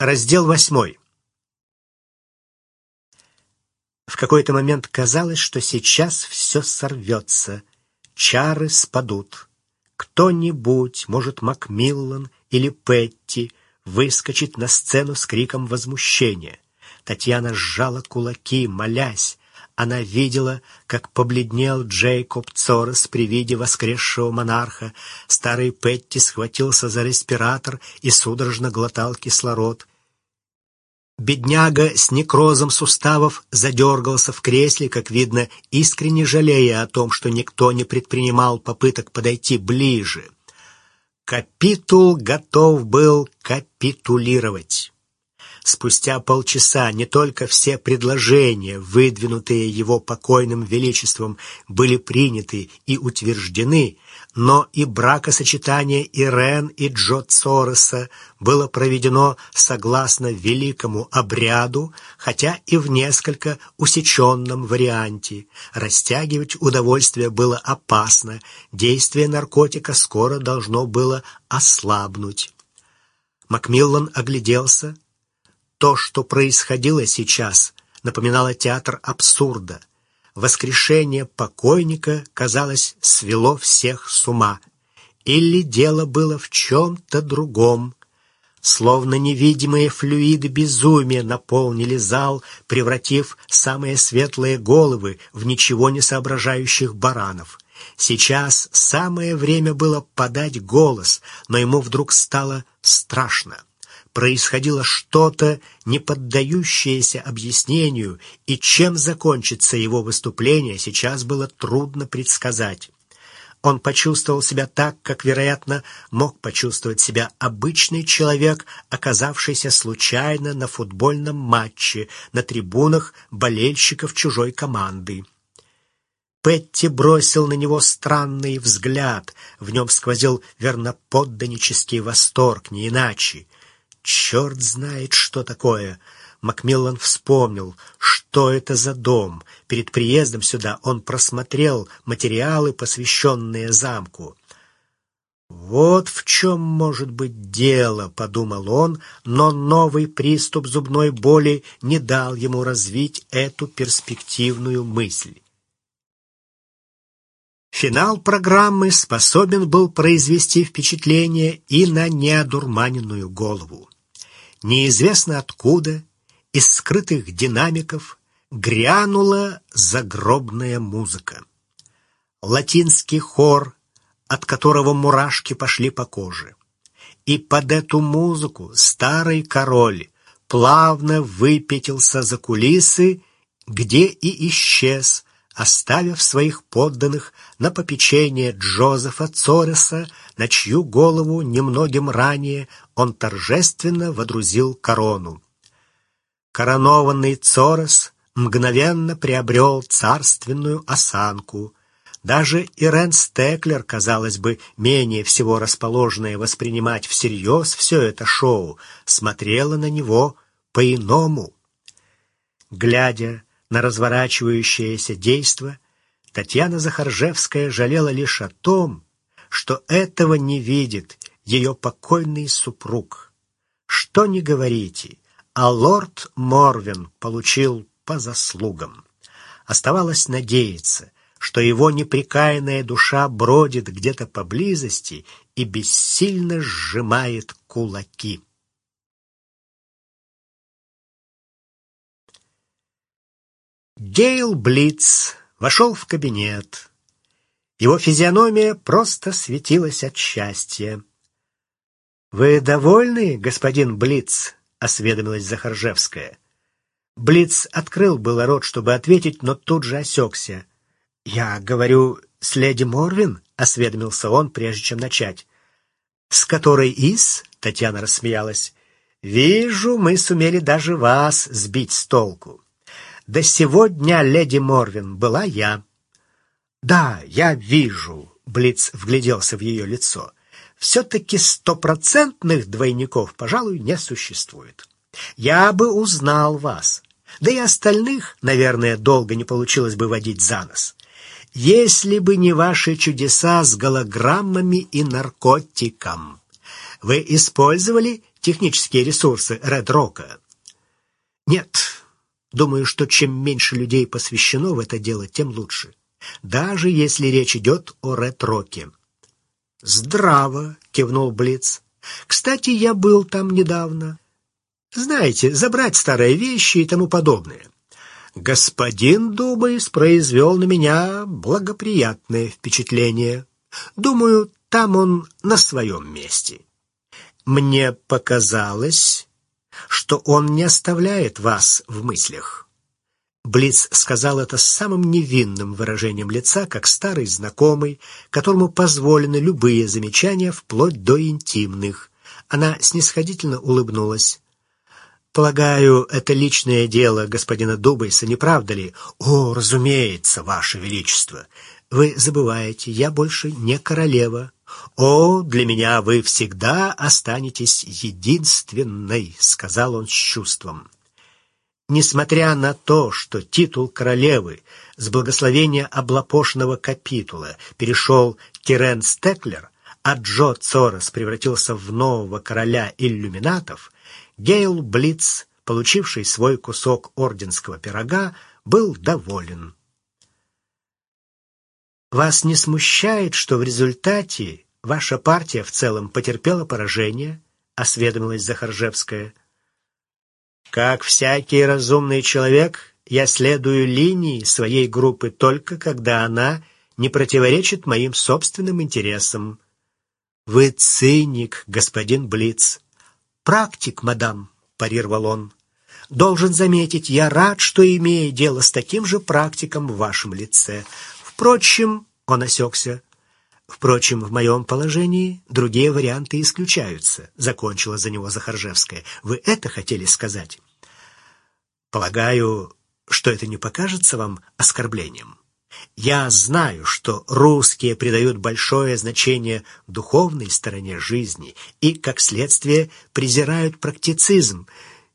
Раздел восьмой. В какой-то момент казалось, что сейчас все сорвется, чары спадут. Кто-нибудь, может, Макмиллан или Петти, выскочит на сцену с криком возмущения. Татьяна сжала кулаки, молясь. Она видела, как побледнел Джейкоб Цорос при виде воскресшего монарха. Старый Петти схватился за респиратор и судорожно глотал кислород. Бедняга с некрозом суставов задергался в кресле, как видно, искренне жалея о том, что никто не предпринимал попыток подойти ближе. Капитул готов был капитулировать. Спустя полчаса не только все предложения, выдвинутые его покойным величеством, были приняты и утверждены, но и бракосочетание Ирен и Джо Цороса было проведено согласно великому обряду, хотя и в несколько усеченном варианте. Растягивать удовольствие было опасно, действие наркотика скоро должно было ослабнуть. Макмиллан огляделся, то, что происходило сейчас, напоминало театр абсурда. Воскрешение покойника, казалось, свело всех с ума. Или дело было в чем-то другом. Словно невидимые флюиды безумия наполнили зал, превратив самые светлые головы в ничего не соображающих баранов. Сейчас самое время было подать голос, но ему вдруг стало страшно происходило что-то, не поддающееся объяснению, и чем закончится его выступление, сейчас было трудно предсказать. Он почувствовал себя так, как, вероятно, мог почувствовать себя обычный человек, оказавшийся случайно на футбольном матче на трибунах болельщиков чужой команды. Петти бросил на него странный взгляд, в нем сквозил верноподданнический восторг, не иначе. Черт знает, что такое. Макмиллан вспомнил, что это за дом. Перед приездом сюда он просмотрел материалы, посвященные замку. «Вот в чем может быть дело», — подумал он, но новый приступ зубной боли не дал ему развить эту перспективную мысль. Финал программы способен был произвести впечатление и на неодурманенную голову. Неизвестно откуда, из скрытых динамиков, грянула загробная музыка. Латинский хор, от которого мурашки пошли по коже. И под эту музыку старый король плавно выпятился за кулисы, где и исчез, оставив своих подданных на попечение Джозефа Цореса, на чью голову немногим ранее он торжественно водрузил корону. Коронованный Цорес мгновенно приобрел царственную осанку. Даже Ирен Стеклер, казалось бы, менее всего расположенная воспринимать всерьез все это шоу, смотрела на него по-иному. Глядя на разворачивающееся действо, Татьяна Захаржевская жалела лишь о том, что этого не видит ее покойный супруг. Что ни говорите, а лорд Морвин получил по заслугам. Оставалось надеяться, что его неприкаянная душа бродит где-то поблизости и бессильно сжимает кулаки. Гейл Блиц вошел в кабинет. Его физиономия просто светилась от счастья. «Вы довольны, господин Блиц?» — осведомилась Захаржевская. Блиц открыл было рот, чтобы ответить, но тут же осекся. «Я говорю с леди Морвин?» — осведомился он, прежде чем начать. «С которой из?» — Татьяна рассмеялась. «Вижу, мы сумели даже вас сбить с толку». До сегодня леди Морвин была я. Да, я вижу, Блиц вгляделся в ее лицо. Все-таки стопроцентных двойников, пожалуй, не существует. Я бы узнал вас. Да и остальных, наверное, долго не получилось бы водить за нос. Если бы не ваши чудеса с голограммами и наркотиком. Вы использовали технические ресурсы Ред-Рока? Нет, думаю, что чем меньше людей посвящено в это дело, тем лучше. Даже если речь идет о Ред-Роке. «Здраво!» — кивнул Блиц. «Кстати, я был там недавно. Знаете, забрать старые вещи и тому подобное. Господин Дубайс произвел на меня благоприятное впечатление. Думаю, там он на своем месте. Мне показалось, что он не оставляет вас в мыслях. Блиц сказал это с самым невинным выражением лица, как старый знакомый, которому позволены любые замечания, вплоть до интимных. Она снисходительно улыбнулась. «Полагаю, это личное дело господина Дубайса, не правда ли?» «О, разумеется, ваше величество! Вы забываете, я больше не королева». «О, для меня вы всегда останетесь единственной», — сказал он с чувством. Несмотря на то, что титул королевы с благословения облапошенного капитула перешел Кирен Стеклер, а Джо Цорос превратился в нового короля иллюминатов, Гейл Блиц, получивший свой кусок орденского пирога, был доволен. Вас не смущает, что в результате ваша партия в целом потерпела поражение? осведомилась Захаржевская. Как всякий разумный человек, я следую линии своей группы только когда она не противоречит моим собственным интересам. Вы циник, господин Блиц. Практик, мадам, парировал он. Должен заметить, я рад, что имею дело с таким же практиком в вашем лице. Впрочем, он осекся. Впрочем, в моем положении другие варианты исключаются, закончила за него Захаржевская. Вы это хотели сказать? Полагаю, что это не покажется вам оскорблением. Я знаю, что русские придают большое значение духовной стороне жизни и, как следствие, презирают практицизм.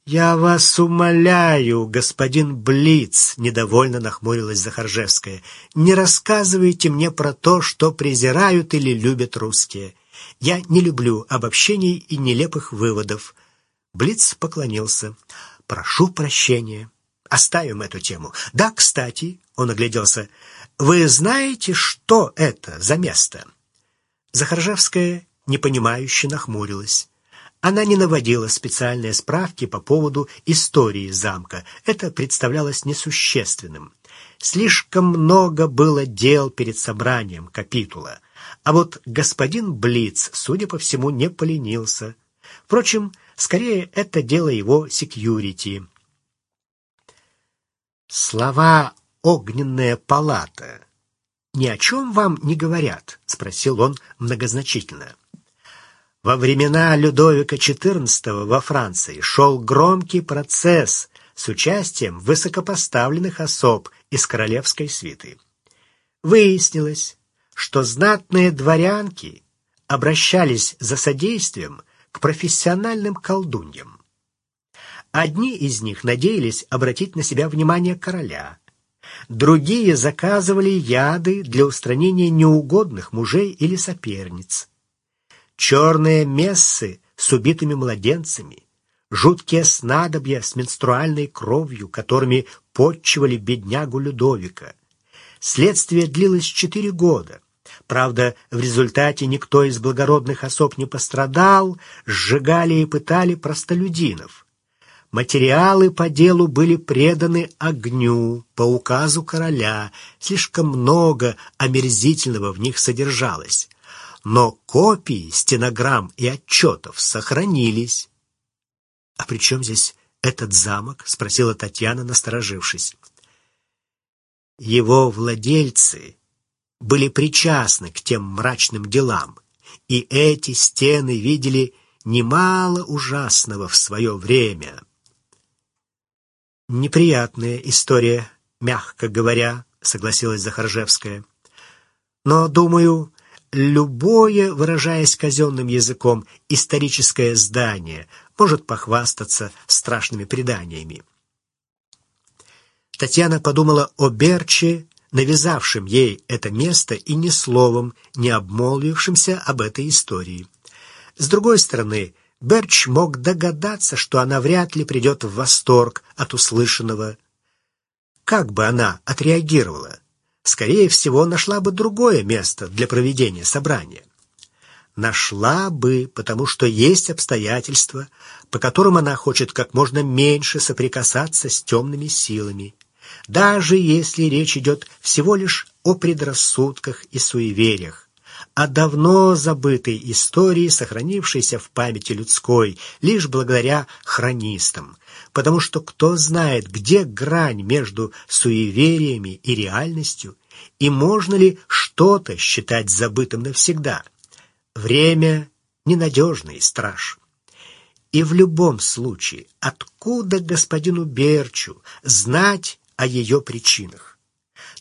«Я вас умоляю, господин Блиц», — недовольно нахмурилась Захаржевская, «не рассказывайте мне про то, что презирают или любят русские. Я не люблю обобщений и нелепых выводов». Блиц поклонился. «Прошу прощения. Оставим эту тему. Да, кстати», — он огляделся, — «вы знаете, что это за место?» Захаржевская непонимающе нахмурилась. Она не наводила специальные справки по поводу истории замка. Это представлялось несущественным. Слишком много было дел перед собранием капитула. А вот господин Блиц, судя по всему, не поленился. Впрочем, скорее это дело его секьюрити. Слова «огненная палата» ни о чем вам не говорят?» — спросил он многозначительно. Во времена Людовика XIV во Франции шел громкий процесс с участием высокопоставленных особ из королевской свиты. Выяснилось, что знатные дворянки обращались за содействием к профессиональным колдуньям. Одни из них надеялись обратить на себя внимание короля, другие заказывали яды для устранения неугодных мужей или соперниц черные мессы с убитыми младенцами, жуткие снадобья с менструальной кровью, которыми подчивали беднягу Людовика. Следствие длилось четыре года. Правда, в результате никто из благородных особ не пострадал, сжигали и пытали простолюдинов. Материалы по делу были преданы огню по указу короля, слишком много омерзительного в них содержалось но копии стенограмм и отчетов сохранились. — А при чем здесь этот замок? — спросила Татьяна, насторожившись. Его владельцы были причастны к тем мрачным делам, и эти стены видели немало ужасного в свое время. «Неприятная история, мягко говоря», — согласилась Захаржевская. «Но, думаю, Любое, выражаясь казенным языком, историческое здание может похвастаться страшными преданиями. Татьяна подумала о Берче, навязавшем ей это место и ни словом не обмолвившемся об этой истории. С другой стороны, Берч мог догадаться, что она вряд ли придет в восторг от услышанного. Как бы она отреагировала? Скорее всего, нашла бы другое место для проведения собрания. Нашла бы, потому что есть обстоятельства, по которым она хочет как можно меньше соприкасаться с темными силами, даже если речь идет всего лишь о предрассудках и суевериях о давно забытой истории, сохранившейся в памяти людской лишь благодаря хронистам, потому что кто знает, где грань между суевериями и реальностью, и можно ли что-то считать забытым навсегда. Время — ненадежный страж. И в любом случае, откуда господину Берчу знать о ее причинах?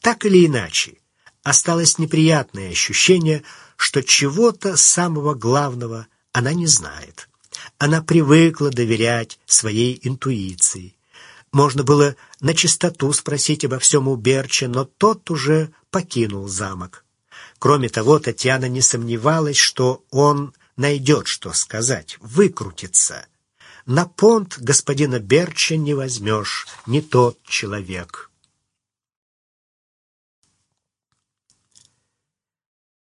Так или иначе, осталось неприятное ощущение, что чего-то самого главного она не знает. Она привыкла доверять своей интуиции. Можно было на чистоту спросить обо всем у Берча, но тот уже покинул замок. Кроме того, Татьяна не сомневалась, что он найдет, что сказать, выкрутится. На понт господина Берча не возьмешь, не тот человек.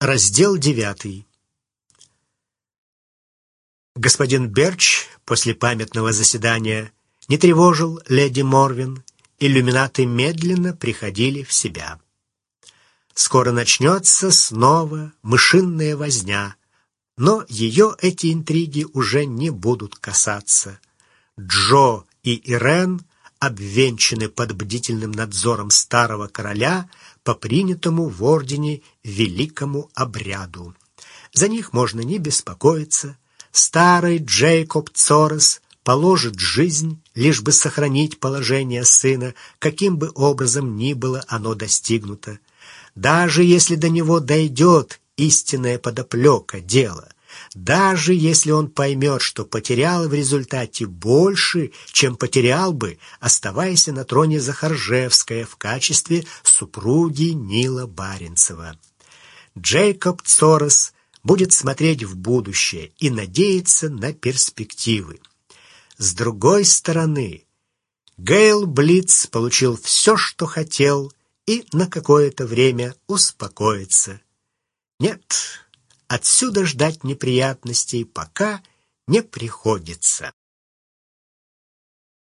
Раздел девятый. Господин Берч после памятного заседания не тревожил леди Морвин, иллюминаты медленно приходили в себя. Скоро начнется снова мышинная возня, но ее эти интриги уже не будут касаться. Джо и Ирен обвенчаны под бдительным надзором старого короля по принятому в ордене великому обряду. За них можно не беспокоиться. Старый Джейкоб Цорес положит жизнь, лишь бы сохранить положение сына, каким бы образом ни было оно достигнуто. Даже если до него дойдет истинная подоплека дела, даже если он поймет, что потерял в результате больше, чем потерял бы, оставаясь на троне Захаржевская в качестве супруги Нила Баренцева. Джейкоб Цорос будет смотреть в будущее и надеяться на перспективы. С другой стороны, Гейл Блиц получил все, что хотел, и на какое-то время успокоится. Нет, Отсюда ждать неприятностей пока не приходится.